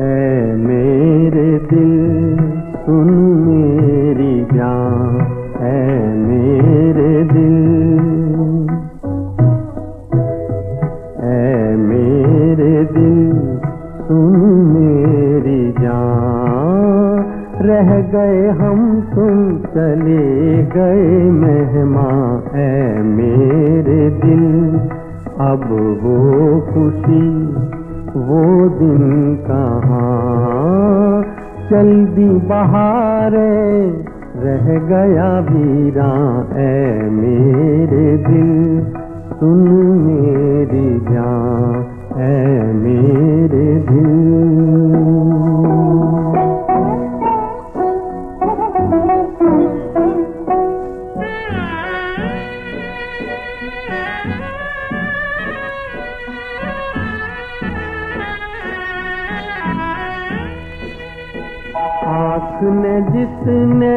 ए मेरे दिल, सुन मेरी जान। ऐ मेरे दिल, ऐ मेरे दिल, सुन मेरी जान। रह गए हम, तुम चले गए मेहमान। ऐ मेरे दिल, अब वो खुशी। वो दिन कहाँ? चल दी बहारे रह गया वीरा ए मेरे दिल, सुन मेरी जान। आँख ने जितने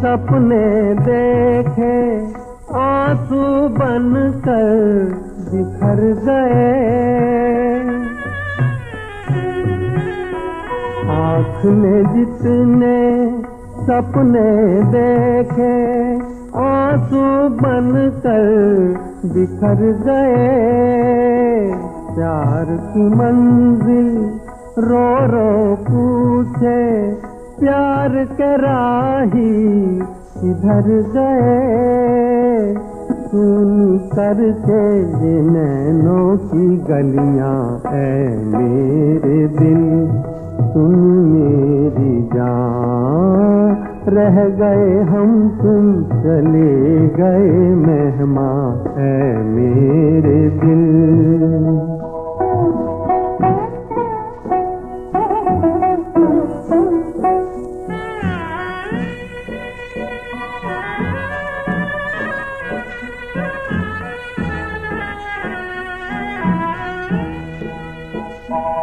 सपने देखे, आँसू बन कर बिखर गए। आँख ने जितने सपने देखे, आँसू बन कर बिखर गए। प्यार की मंजिल रो रो पूछे प्यार के राही इधर गए। सुन करके ये नैनों की गलियाँ है मेरे दिल सुन मेरी जान, रह गए हम, तुम चले गए मेहमान। ऐ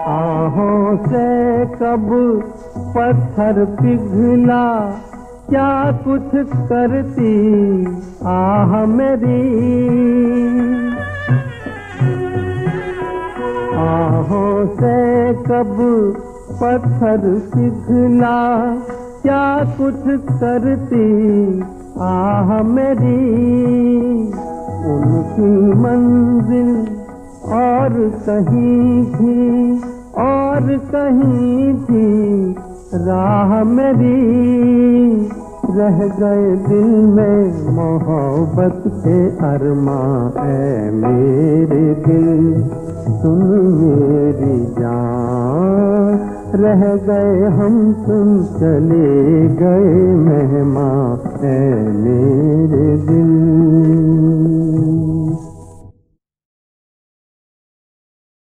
आहों से कब पत्थर पिघला, क्या कुछ करती आह मेरी? आहों से कब पत्थर पिघला, क्या कुछ करती आह मेरी? उनकी मंजिल और कहीं थी, और कहीं थी, राह मेरी। रह गए दिल में मोहब्बत के अरमा है मेरे दिल। सुन मेरी जान, रह गए हम तुम चले गए मेहमान है मेरे